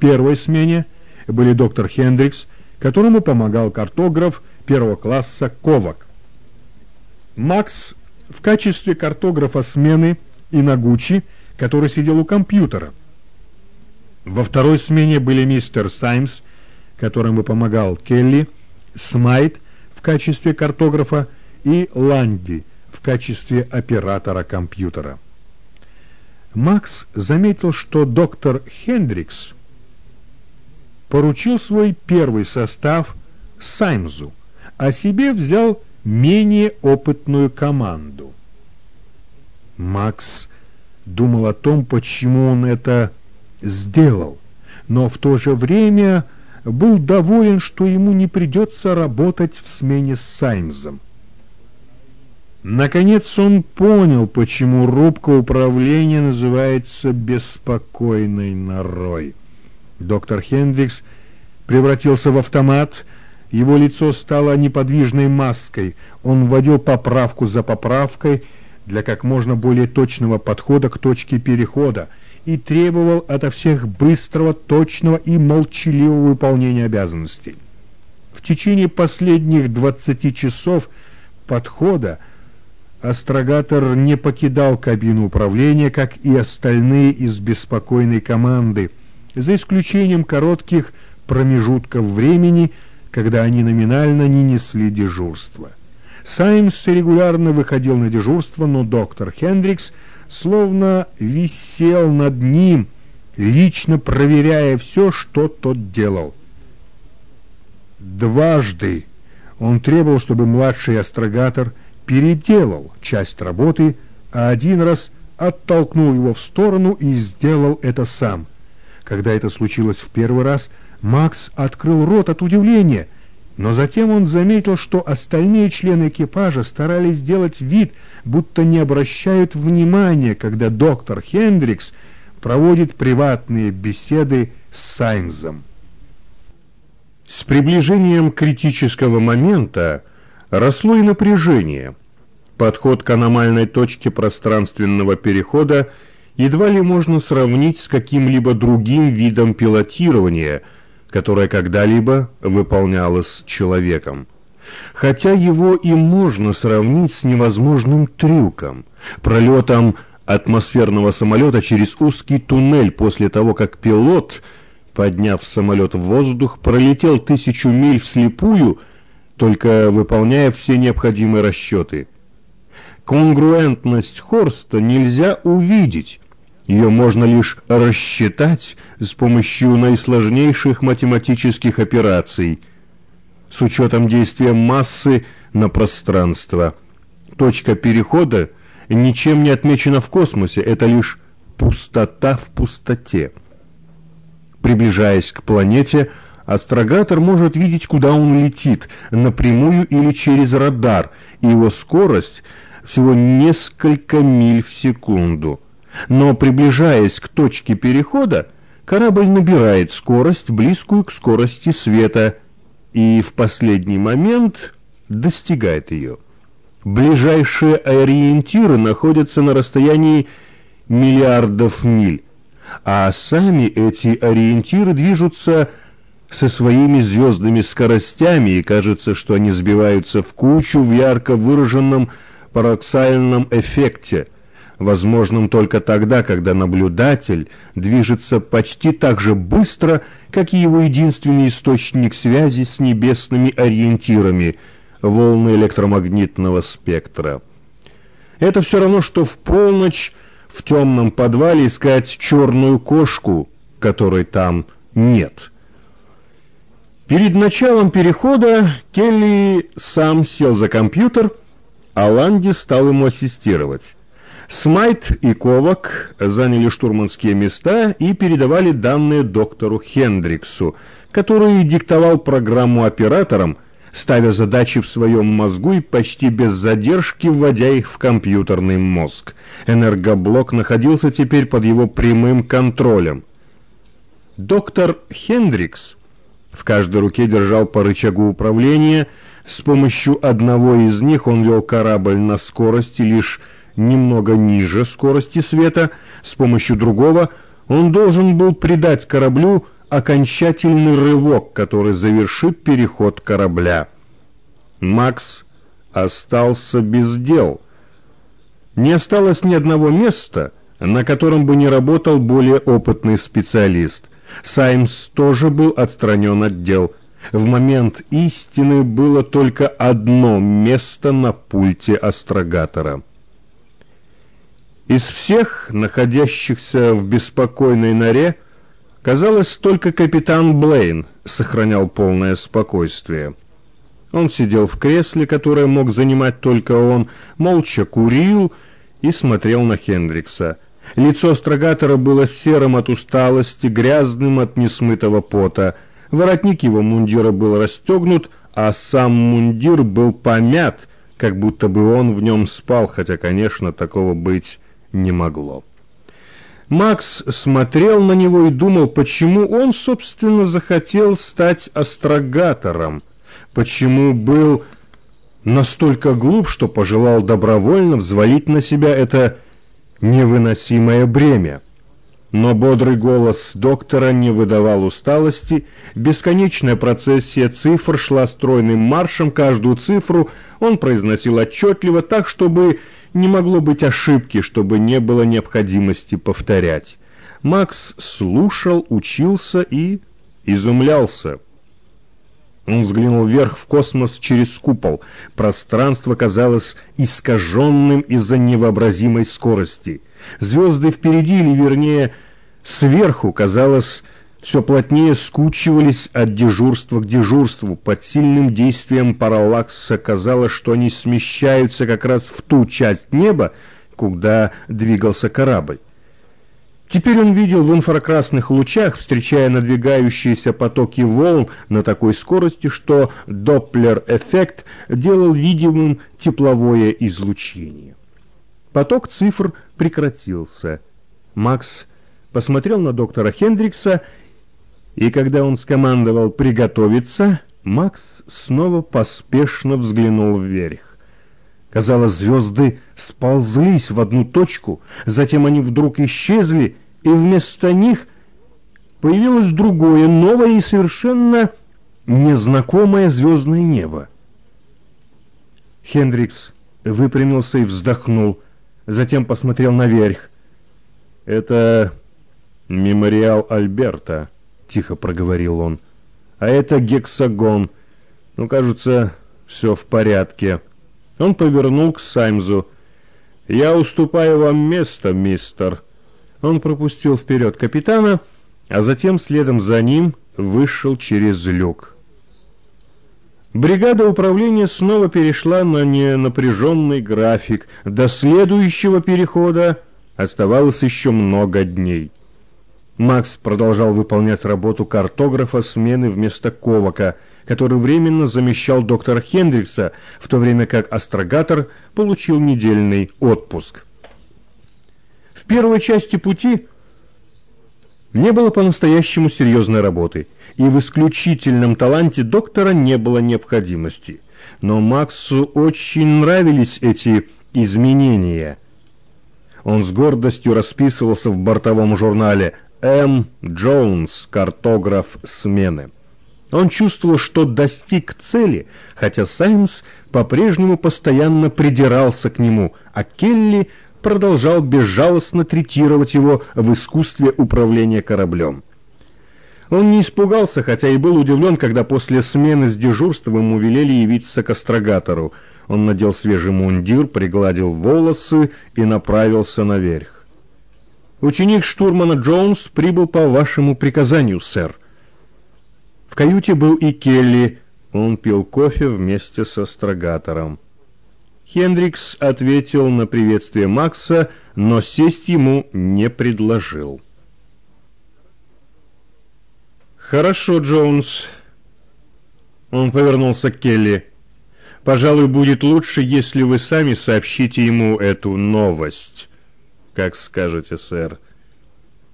первой смене были доктор Хендрикс, которому помогал картограф первого класса Ковак. Макс в качестве картографа смены и Нагучи, который сидел у компьютера. Во второй смене были мистер Саймс, которому помогал Келли, Смайт в качестве картографа и Ланди в качестве оператора компьютера. Макс заметил, что доктор Хендрикс поручил свой первый состав Саймзу, а себе взял менее опытную команду. Макс думал о том, почему он это сделал, но в то же время был доволен, что ему не придется работать в смене с Саймзом. Наконец он понял, почему рубка управления называется «беспокойной норой». Доктор Хендрикс превратился в автомат, его лицо стало неподвижной маской. Он вводил поправку за поправкой для как можно более точного подхода к точке перехода и требовал ото всех быстрого, точного и молчаливого выполнения обязанностей. В течение последних 20 часов подхода астрогатор не покидал кабину управления, как и остальные из беспокойной команды, за исключением коротких промежутков времени, когда они номинально не несли дежурство. Саймс регулярно выходил на дежурство, но доктор Хендрикс словно висел над ним, лично проверяя все, что тот делал. Дважды он требовал, чтобы младший астрогатор переделал часть работы, а один раз оттолкнул его в сторону и сделал это сам. Когда это случилось в первый раз, Макс открыл рот от удивления, но затем он заметил, что остальные члены экипажа старались сделать вид, будто не обращают внимания, когда доктор Хендрикс проводит приватные беседы с Сайнзом. С приближением критического момента росло и напряжение. Подход к аномальной точке пространственного перехода едва ли можно сравнить с каким-либо другим видом пилотирования, которое когда-либо выполнялось человеком. Хотя его и можно сравнить с невозможным трюком, пролетом атмосферного самолета через узкий туннель после того, как пилот, подняв самолет в воздух, пролетел тысячу миль вслепую, только выполняя все необходимые расчеты. Конгруентность Хорста нельзя увидеть, ее можно лишь рассчитать с помощью наисложнейших математических операций с учетом действия массы на пространство. Точка перехода ничем не отмечена в космосе, это лишь пустота в пустоте. Приближаясь к планете, астрогатор может видеть, куда он летит, напрямую или через радар, и его скорость всего несколько миль в секунду. Но приближаясь к точке перехода, корабль набирает скорость, близкую к скорости света, и в последний момент достигает ее. Ближайшие ориентиры находятся на расстоянии миллиардов миль, а сами эти ориентиры движутся со своими звездными скоростями, и кажется, что они сбиваются в кучу в ярко выраженном пароксальном эффекте, возможном только тогда, когда наблюдатель движется почти так же быстро, как и его единственный источник связи с небесными ориентирами – волны электромагнитного спектра. Это все равно, что в полночь в темном подвале искать черную кошку, которой там нет. Перед началом перехода Келли сам сел за компьютер, а Ланди стал ему ассистировать. Смайт и Ковак заняли штурманские места и передавали данные доктору Хендриксу, который диктовал программу операторам, ставя задачи в своем мозгу и почти без задержки вводя их в компьютерный мозг. Энергоблок находился теперь под его прямым контролем. Доктор Хендрикс в каждой руке держал по рычагу управления, с помощью одного из них он вел корабль на скорости лишь немного ниже скорости света, с помощью другого он должен был придать кораблю окончательный рывок, который завершит переход корабля. Макс остался без дел. Не осталось ни одного места, на котором бы не работал более опытный специалист. Саймс тоже был отстранен от дел. В момент истины было только одно место на пульте астрогатора. Из всех, находящихся в беспокойной норе, казалось, только капитан Блейн сохранял полное спокойствие. Он сидел в кресле, которое мог занимать только он, молча курил и смотрел на Хендрикса. Лицо астрогатора было серым от усталости, грязным от несмытого пота. Воротник его мундира был расстегнут, а сам мундир был помят, как будто бы он в нем спал, хотя, конечно, такого быть не могло. Макс смотрел на него и думал, почему он, собственно, захотел стать астрогатором, почему был настолько глуп, что пожелал добровольно взвалить на себя это невыносимое бремя. Но бодрый голос доктора не выдавал усталости, бесконечная процессия цифр шла стройным маршем, каждую цифру он произносил отчетливо так, чтобы не могло быть ошибки, чтобы не было необходимости повторять. Макс слушал, учился и изумлялся. Он взглянул вверх в космос через купол. Пространство казалось искаженным из-за невообразимой скорости. Звезды впереди, или вернее, сверху, казалось, все плотнее скучивались от дежурства к дежурству. Под сильным действием параллакса казалось, что они смещаются как раз в ту часть неба, куда двигался корабль. Теперь он видел в инфракрасных лучах, встречая надвигающиеся потоки волн на такой скорости, что Доплер-эффект делал видимым тепловое излучение. Поток цифр прекратился. Макс посмотрел на доктора Хендрикса, и когда он скомандовал «приготовиться», Макс снова поспешно взглянул вверх. Казалось, звезды сползлись в одну точку, затем они вдруг исчезли, и вместо них появилось другое, новое и совершенно незнакомое звездное небо. Хендрикс выпрямился и вздохнул, затем посмотрел наверх. «Это мемориал Альберта», — тихо проговорил он. «А это гексагон. Ну, кажется, все в порядке». Он повернул к Саймзу. «Я уступаю вам место, мистер». Он пропустил вперед капитана, а затем следом за ним вышел через люк. Бригада управления снова перешла на ненапряженный график. До следующего перехода оставалось еще много дней. Макс продолжал выполнять работу картографа смены вместо Ковака – который временно замещал доктора Хендрикса, в то время как астрогатор получил недельный отпуск. В первой части пути не было по-настоящему серьезной работы, и в исключительном таланте доктора не было необходимости. Но Максу очень нравились эти изменения. Он с гордостью расписывался в бортовом журнале «М. Джонс. Картограф смены». Он чувствовал, что достиг цели, хотя Саймс по-прежнему постоянно придирался к нему, а Келли продолжал безжалостно третировать его в искусстве управления кораблем. Он не испугался, хотя и был удивлен, когда после смены с дежурства ему велели явиться к астрогатору. Он надел свежий мундир, пригладил волосы и направился наверх. «Ученик штурмана Джонс прибыл по вашему приказанию, сэр», в каюте был и Келли. Он пил кофе вместе со астрогатором. Хендрикс ответил на приветствие Макса, но сесть ему не предложил. «Хорошо, Джонс». Он повернулся к Келли. «Пожалуй, будет лучше, если вы сами сообщите ему эту новость». «Как скажете, сэр».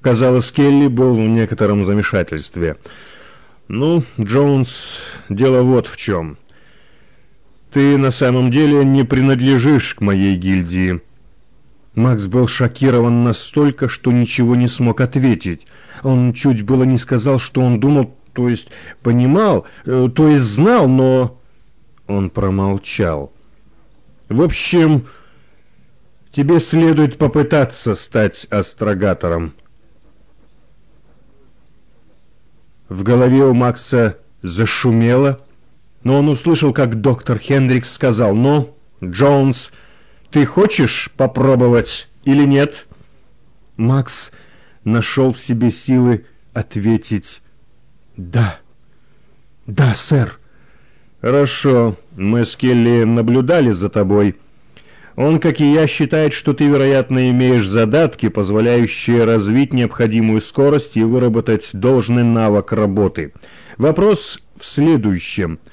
Казалось, Келли был в некотором замешательстве. «Ну, Джонс, дело вот в чем. Ты на самом деле не принадлежишь к моей гильдии». Макс был шокирован настолько, что ничего не смог ответить. Он чуть было не сказал, что он думал, то есть понимал, э, то есть знал, но... Он промолчал. В общем, тебе следует попытаться стать астрогатором. В голове у Макса зашумело, но он услышал, как доктор Хендрикс сказал, «Ну, Джонс, ты хочешь попробовать или нет?» Макс нашел в себе силы ответить «Да, да, сэр». «Хорошо, мы с Келли наблюдали за тобой. Он, как и я, считает, что ты, вероятно, имеешь задатки, позволяющие развить необходимую скорость и выработать должный навык работы. Вопрос в следующем –